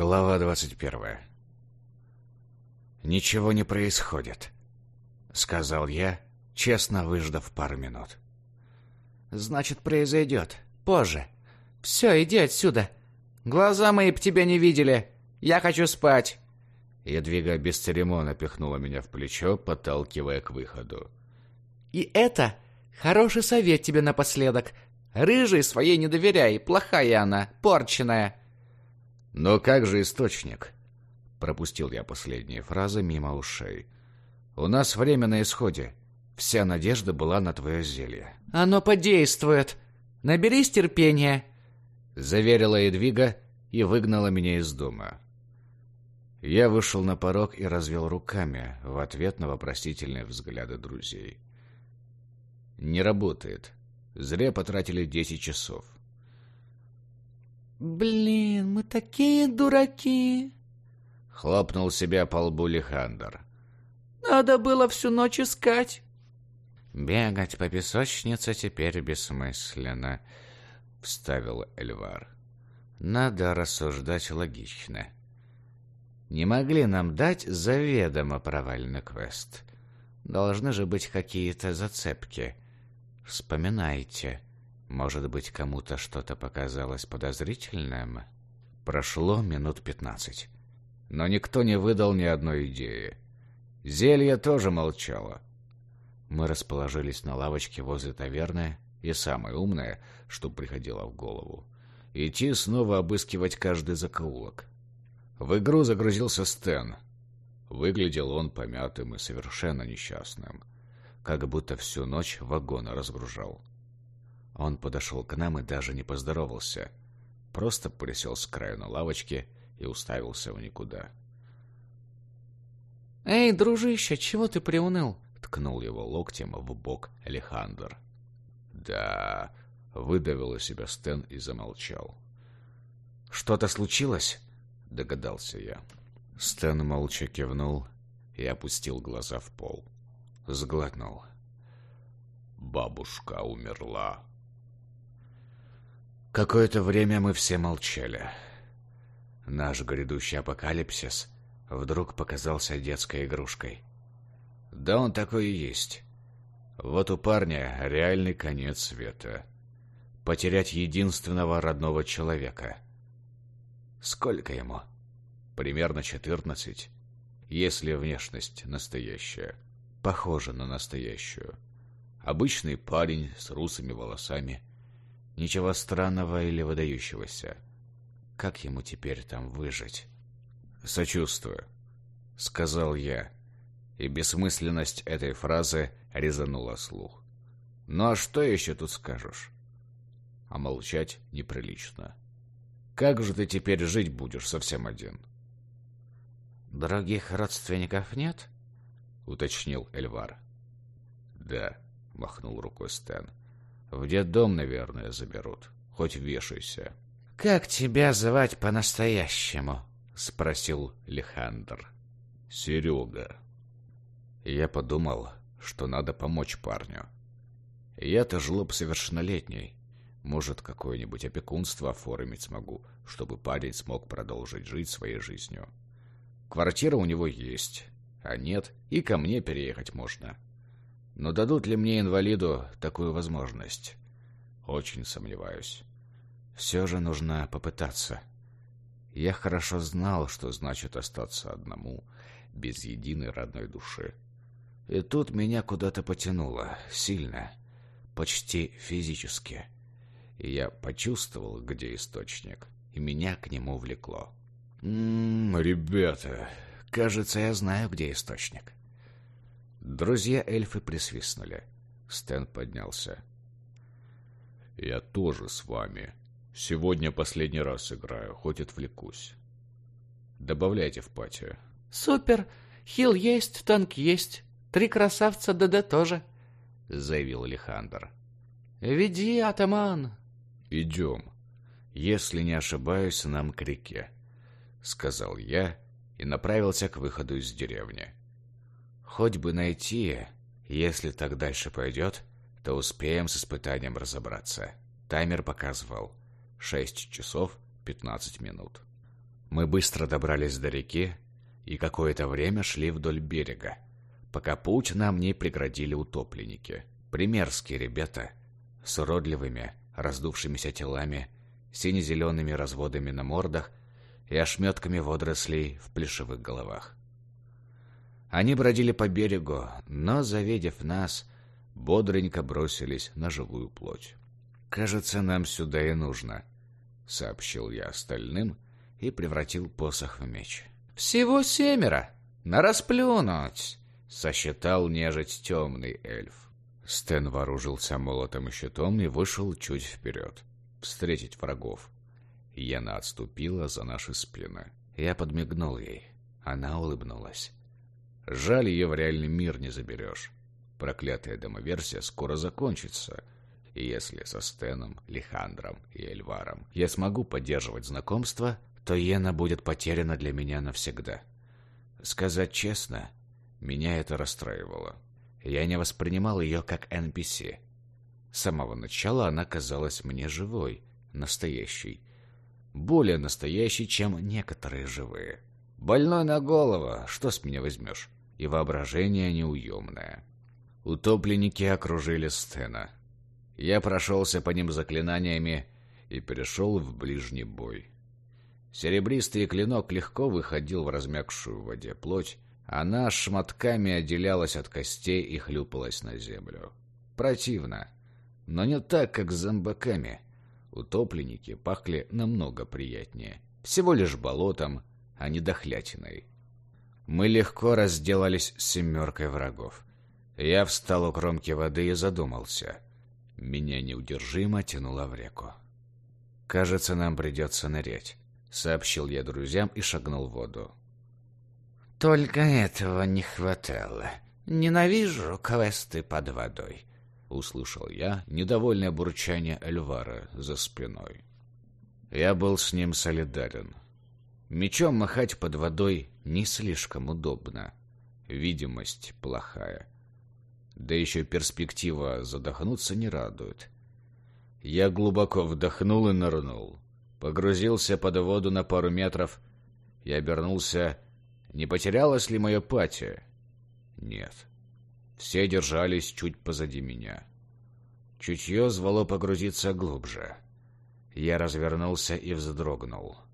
Глава двадцать первая. «Ничего не происходит», — сказал я, честно выждав пару минут. «Значит, произойдет. Позже. Все, иди отсюда. Глаза мои б тебя не видели. Я хочу спать». Едвига бесцеремонно пихнула меня в плечо, подталкивая к выходу. «И это хороший совет тебе напоследок. Рыжей своей не доверяй, плохая она, порченная». «Но как же источник?» Пропустил я последние фразы мимо ушей. «У нас время на исходе. Вся надежда была на твое зелье». «Оно подействует. Наберись терпения», — заверила Едвига и выгнала меня из дома. Я вышел на порог и развел руками в ответ на вопросительные взгляды друзей. «Не работает. Зря потратили десять часов». «Блин, мы такие дураки!» Хлопнул себя по лбу Лихандр. «Надо было всю ночь искать!» «Бегать по песочнице теперь бессмысленно», — вставил Эльвар. «Надо рассуждать логично. Не могли нам дать заведомо провальный квест. Должны же быть какие-то зацепки. Вспоминайте». Может быть, кому-то что-то показалось подозрительным? Прошло минут пятнадцать. Но никто не выдал ни одной идеи. Зелье тоже молчало. Мы расположились на лавочке возле таверны, и самое умное, что приходило в голову, идти снова обыскивать каждый закоулок. В игру загрузился Стэн. Выглядел он помятым и совершенно несчастным, как будто всю ночь вагоны разгружал. Он подошел к нам и даже не поздоровался. Просто присел с краю на лавочке и уставился в никуда. «Эй, дружище, чего ты приуныл?» — ткнул его локтем в бок Алехандр. «Да...» — выдавил из себя Стэн и замолчал. «Что-то случилось?» — догадался я. Стэн молча кивнул и опустил глаза в пол. Сглотнул. «Бабушка умерла», Какое-то время мы все молчали. Наш грядущий апокалипсис вдруг показался детской игрушкой. Да он такой и есть. Вот у парня реальный конец света. Потерять единственного родного человека. Сколько ему? Примерно четырнадцать. Если внешность настоящая. Похожа на настоящую. Обычный парень с русыми волосами – Ничего странного или выдающегося. Как ему теперь там выжить? «Сочувствую», — сказал я, и бессмысленность этой фразы резанула слух. «Ну а что еще тут скажешь?» А молчать неприлично. «Как же ты теперь жить будешь совсем один?» «Других родственников нет?» — уточнил Эльвар. «Да», — махнул рукой Стэн. В детдом, наверное, заберут. Хоть вешайся. «Как тебя звать по-настоящему?» — спросил Лихандр. «Серега». Я подумал, что надо помочь парню. Я-то жлоб совершеннолетний. Может, какое-нибудь опекунство оформить смогу, чтобы парень смог продолжить жить своей жизнью. Квартира у него есть, а нет, и ко мне переехать можно. Но дадут ли мне инвалиду такую возможность? Очень сомневаюсь. Все же нужно попытаться. Я хорошо знал, что значит остаться одному, без единой родной души. И тут меня куда-то потянуло, сильно, почти физически. И я почувствовал, где источник, и меня к нему влекло. «М -м, ребята, кажется, я знаю, где источник». Друзья-эльфы присвистнули. Стэн поднялся. «Я тоже с вами. Сегодня последний раз играю, хоть отвлекусь. Добавляйте в пати». «Супер! Хил есть, танк есть. Три красавца ДД тоже», — заявил Александр. «Веди, атаман!» «Идем. Если не ошибаюсь, нам к реке», — сказал я и направился к выходу из деревни. Хоть бы найти, если так дальше пойдет, то успеем с испытанием разобраться. Таймер показывал 6 часов 15 минут. Мы быстро добрались до реки и какое-то время шли вдоль берега, пока путь нам не преградили утопленники. Примерские ребята с уродливыми, раздувшимися телами, сине-зелеными разводами на мордах и ошметками водорослей в плешивых головах. Они бродили по берегу, но, завидев нас, бодренько бросились на живую плоть. «Кажется, нам сюда и нужно», — сообщил я остальным и превратил посох в меч. «Всего семеро! На расплюнуть!» — сосчитал нежить темный эльф. Стэн вооружился молотом и щитом и вышел чуть вперед, встретить врагов. Яна отступила за наши спины. Я подмигнул ей. Она улыбнулась. Жаль, ее в реальный мир не заберешь. Проклятая демоверсия скоро закончится. И если со Стеном, Лихандром и Эльваром я смогу поддерживать знакомство, то Йена будет потеряна для меня навсегда. Сказать честно, меня это расстраивало. Я не воспринимал ее как NPC. С самого начала она казалась мне живой, настоящей. Более настоящей, чем некоторые живые. Больной на голову, что с меня возьмешь? И воображение неуемное. Утопленники окружили Стена. Я прошелся по ним заклинаниями и перешел в ближний бой. Серебристый клинок легко выходил в размягшую в воде плоть, она шматками отделялась от костей и хлюпалась на землю. Противно, но не так, как с зомбаками. Утопленники пахли намного приятнее. Всего лишь болотом, а не дохлятиной. Мы легко разделались с семеркой врагов. Я встал у кромки воды и задумался. Меня неудержимо тянуло в реку. «Кажется, нам придется нырять», — сообщил я друзьям и шагнул в воду. «Только этого не хватало. Ненавижу квесты под водой», — услышал я недовольное бурчание Эльвара за спиной. Я был с ним солидарен. Мечом махать под водой не слишком удобно. Видимость плохая. Да еще перспектива задохнуться не радует. Я глубоко вдохнул и нырнул. Погрузился под воду на пару метров и обернулся. Не потерялась ли моя пати? Нет. Все держались чуть позади меня. Чутье звало погрузиться глубже. Я развернулся и вздрогнул. —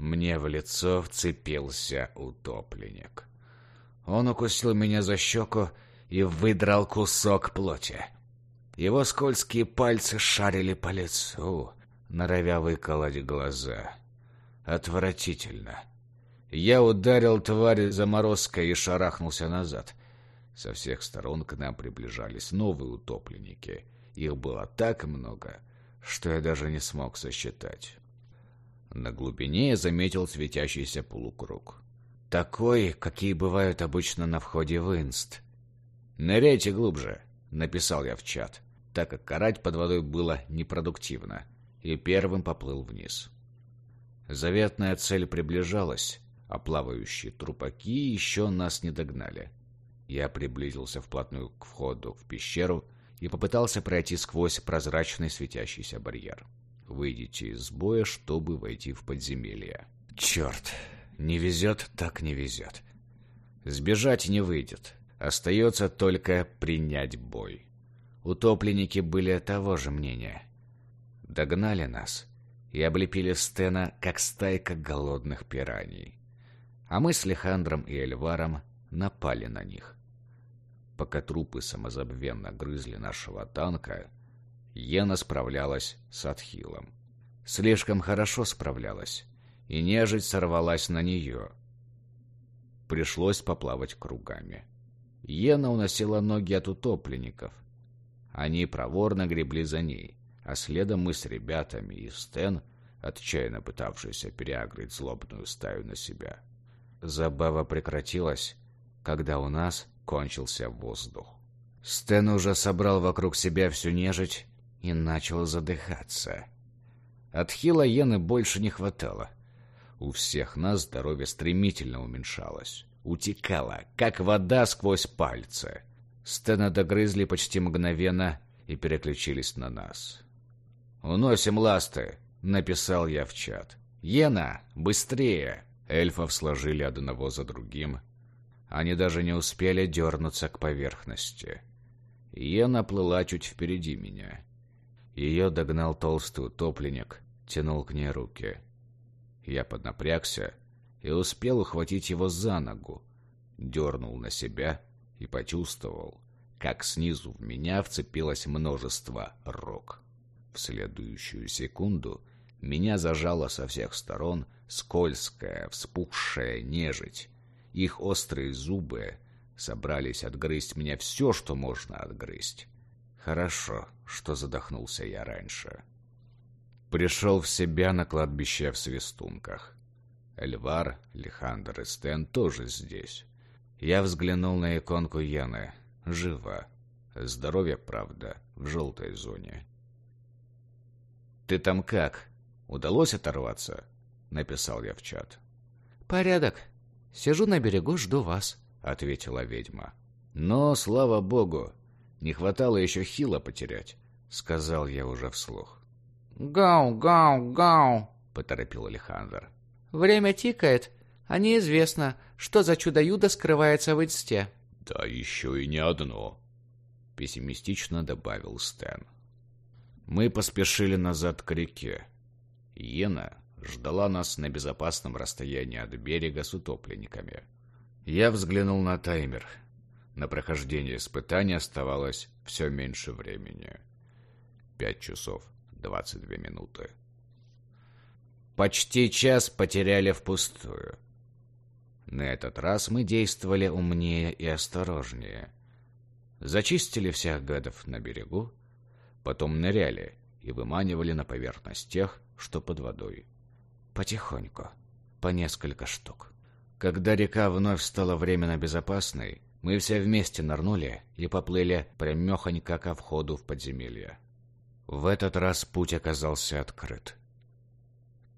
мне в лицо вцепился утопленник. Он укусил меня за щеку и выдрал кусок плоти. Его скользкие пальцы шарили по лицу, норовя выколоть глаза. Отвратительно. Я ударил тварь заморозкой и шарахнулся назад. Со всех сторон к нам приближались новые утопленники. Их было так много, что я даже не смог сосчитать. На глубине я заметил светящийся полукруг. Такой, какие бывают обычно на входе в инст. «Ныряйте глубже», — написал я в чат, так как карать под водой было непродуктивно, и первым поплыл вниз. Заветная цель приближалась, а плавающие трупаки еще нас не догнали. Я приблизился вплотную к входу в пещеру и попытался пройти сквозь прозрачный светящийся барьер. Выйдите из боя, чтобы войти в подземелье. Черт, не везет, так не везет. Сбежать не выйдет. Остается только принять бой. Утопленники были того же мнения. Догнали нас и облепили Стена, как стайка голодных пираний. А мы с Лехандром и Эльваром напали на них. Пока трупы самозабвенно грызли нашего танка, Йена справлялась с Атхилом. Слишком хорошо справлялась, и нежить сорвалась на нее. Пришлось поплавать кругами. Йена уносила ноги от утопленников. Они проворно гребли за ней, а следом мы с ребятами и Стэн, отчаянно пытавшийся переагрить злобную стаю на себя. Забава прекратилась, когда у нас кончился воздух. Стэн уже собрал вокруг себя всю нежить и начал задыхаться. От хила иены больше не хватало. У всех нас здоровье стремительно уменьшалось. Утекало, как вода сквозь пальцы. Стена догрызли почти мгновенно и переключились на нас. «Уносим ласты», — написал я в чат. Ена, быстрее!» Эльфов сложили одного за другим. Они даже не успели дернуться к поверхности. Ена плыла чуть впереди меня. Ее догнал толстый утопленник, тянул к ней руки. Я поднапрягся и успел ухватить его за ногу, дернул на себя и почувствовал, как снизу в меня вцепилось множество рог. В следующую секунду меня зажало со всех сторон скользкая, вспухшая нежить. Их острые зубы собрались отгрызть мне все, что можно отгрызть. Хорошо, что задохнулся я раньше. Пришел в себя на кладбище в Свистунках. Эльвар, Лихандр и Стэн тоже здесь. Я взглянул на иконку Яны. Жива. Здоровье, правда, в желтой зоне. «Ты там как? Удалось оторваться?» — написал я в чат. «Порядок. Сижу на берегу, жду вас», — ответила ведьма. «Но, слава богу, не хватало еще хила потерять», — сказал я уже вслух. «Гау, гау, гау», — поторопил Александр. «Время тикает, а неизвестно, что за чудо-юдо скрывается в инсте». «Да еще и не одно», — пессимистично добавил Стэн. Мы поспешили назад к реке. Йена ждала нас на безопасном расстоянии от берега с утопленниками. Я взглянул на таймер. На прохождение испытания оставалось все меньше времени. Пять часов двадцать две минуты. Почти час потеряли впустую. На этот раз мы действовали умнее и осторожнее. Зачистили всех гадов на берегу, потом ныряли и выманивали на поверхность тех, что под водой. Потихоньку, по несколько штук. Когда река вновь стала временно безопасной, мы все вместе нырнули и поплыли прямехонько ко входу в подземелье. В этот раз путь оказался открыт.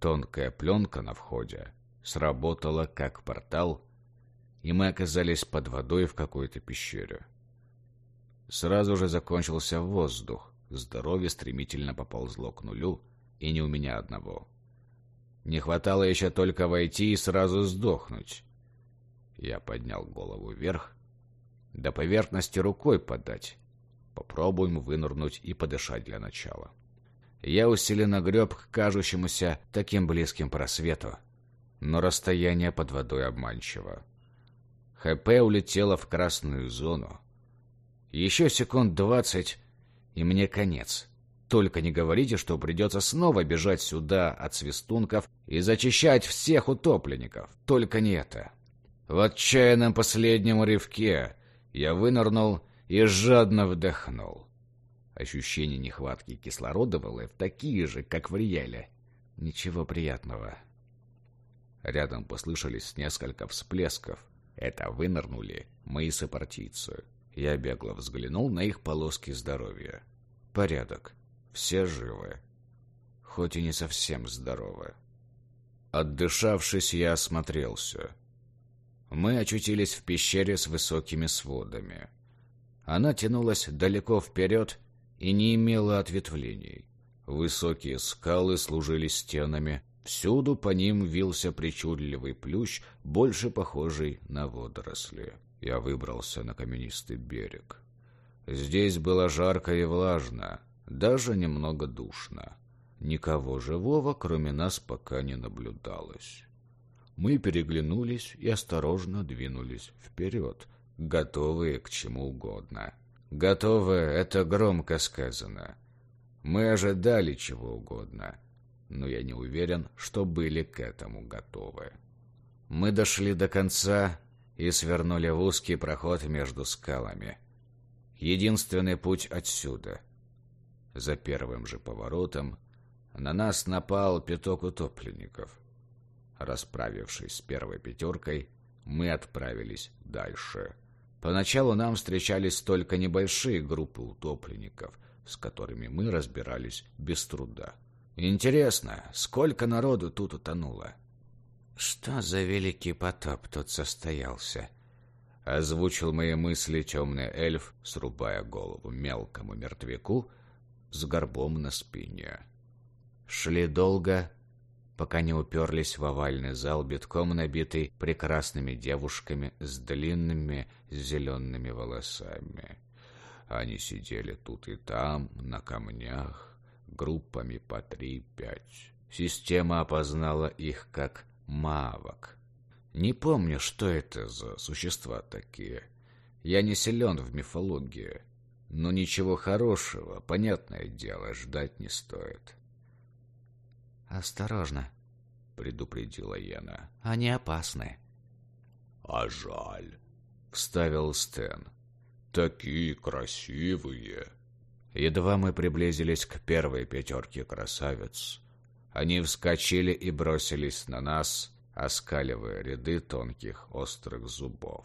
Тонкая пленка на входе сработала как портал, и мы оказались под водой в какой-то пещере. Сразу же закончился воздух, здоровье стремительно поползло к нулю, и не у меня одного. Не хватало еще только войти и сразу сдохнуть. Я поднял голову вверх до поверхности рукой подать. Попробуем вынырнуть и подышать для начала. Я усиленно греб к кажущемуся таким близким просвету, но расстояние под водой обманчиво. ХП улетело в красную зону. Еще секунд двадцать, и мне конец. Только не говорите, что придется снова бежать сюда от свистунков и зачищать всех утопленников. Только не это. В отчаянном последнем рывке я вынырнул и жадно вдохнул. Ощущение нехватки кислорода в ЛФ такие же, как в реале. Ничего приятного. Рядом послышались несколько всплесков. Это вынырнули мои сопартийцы. Я бегло взглянул на их полоски здоровья. Порядок. Все живы. Хоть и не совсем здоровы. Отдышавшись, я осмотрелся. Мы очутились в пещере с высокими сводами. Она тянулась далеко вперед и не имела ответвлений. Высокие скалы служили стенами, всюду по ним вился причудливый плющ, больше похожий на водоросли. Я выбрался на каменистый берег. Здесь было жарко и влажно, даже немного душно. Никого живого, кроме нас, пока не наблюдалось. Мы переглянулись и осторожно двинулись вперед, готовые к чему угодно. Готовы — это громко сказано. Мы ожидали чего угодно, но я не уверен, что были к этому готовы. Мы дошли до конца и свернули в узкий проход между скалами. Единственный путь отсюда. За первым же поворотом на нас напал пяток утопленников. Расправившись с первой пятеркой, мы отправились дальше. Поначалу нам встречались только небольшие группы утопленников, с которыми мы разбирались без труда. Интересно, сколько народу тут утонуло? Что за великий потоп тут состоялся? Озвучил мои мысли темный эльф, срубая голову мелкому мертвяку с горбом на спине. Шли долго, пока не уперлись в овальный зал, битком набитый прекрасными девушками с длинными зелеными волосами. Они сидели тут и там, на камнях, группами по три-пять. Система опознала их как мавок. Не помню, что это за существа такие. Я не силен в мифологии, но ничего хорошего, понятное дело, ждать не стоит. «Осторожно», — предупредила Яна. «Они опасны». «А жаль», — вставил Стэн. «Такие красивые». Едва мы приблизились к первой пятерке красавиц, они вскочили и бросились на нас, оскаливая ряды тонких острых зубов.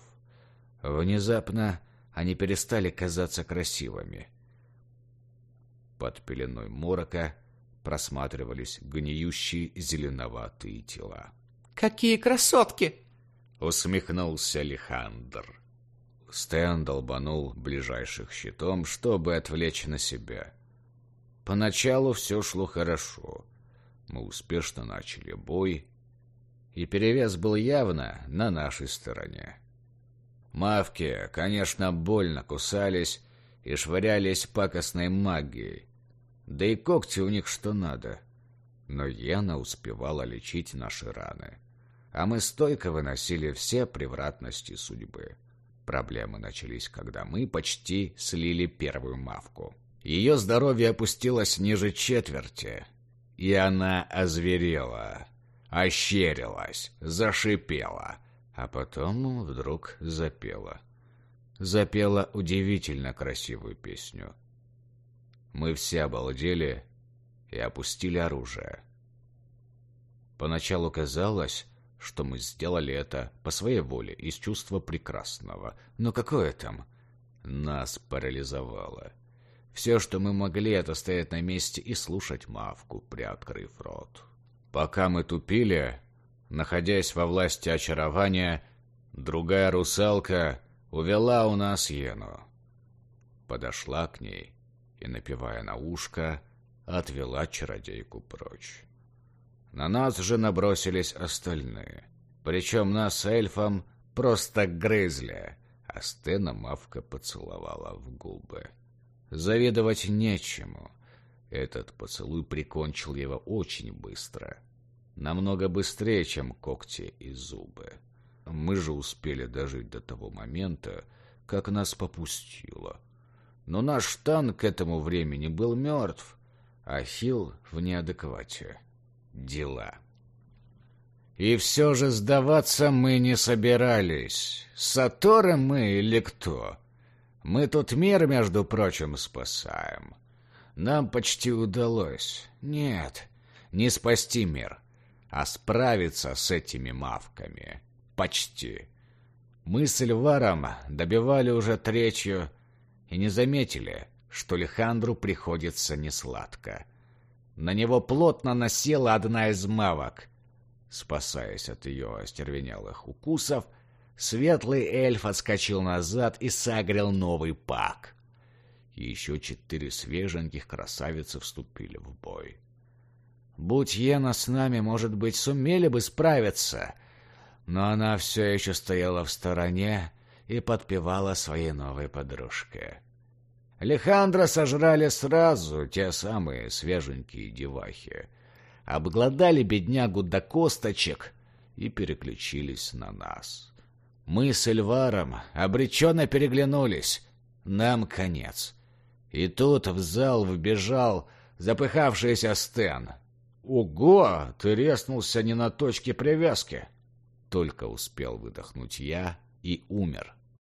Внезапно они перестали казаться красивыми. Под пеленой морока просматривались гниющие зеленоватые тела. «Какие красотки!» — усмехнулся Лихандр. Стэн долбанул ближайших щитом, чтобы отвлечь на себя. Поначалу все шло хорошо. Мы успешно начали бой, и перевес был явно на нашей стороне. Мавки, конечно, больно кусались и швырялись пакостной магией, да и когти у них что надо. Но Яна успевала лечить наши раны. А мы стойко выносили все превратности судьбы. Проблемы начались, когда мы почти слили первую мавку. Ее здоровье опустилось ниже четверти, и она озверела, ощерилась, зашипела, а потом вдруг запела. Запела удивительно красивую песню — мы все обалдели и опустили оружие. Поначалу казалось, что мы сделали это по своей воле, из чувства прекрасного. Но какое там? Нас парализовало. Все, что мы могли, это стоять на месте и слушать мавку, приоткрыв рот. Пока мы тупили, находясь во власти очарования, другая русалка увела у нас Ену. Подошла к ней и, напевая на ушко, отвела чародейку прочь. На нас же набросились остальные. Причем нас эльфам просто грызли, а Стена Мавка поцеловала в губы. Завидовать нечему. Этот поцелуй прикончил его очень быстро. Намного быстрее, чем когти и зубы. Мы же успели дожить до того момента, как нас попустило. Но наш танк к этому времени был мертв, а Хилл в неадеквате. Дела. И все же сдаваться мы не собирались. Саторы мы или кто? Мы тут мир, между прочим, спасаем. Нам почти удалось. Нет, не спасти мир, а справиться с этими мавками. Почти. Мы с Эльваром добивали уже третью и не заметили, что Лехандру приходится несладко. На него плотно насела одна из мавок. Спасаясь от ее остервенелых укусов, светлый эльф отскочил назад и сагрил новый пак. Еще четыре свеженьких красавицы вступили в бой. Будь Ена с нами, может быть, сумели бы справиться, но она все еще стояла в стороне и подпевала своей новой подружке. Лехандра сожрали сразу те самые свеженькие девахи. Обглодали беднягу до косточек и переключились на нас. Мы с Эльваром обреченно переглянулись. Нам конец. И тут в зал вбежал запыхавшийся Стэн. «Ого! Ты резнулся не на точке привязки!» Только успел выдохнуть я и умер.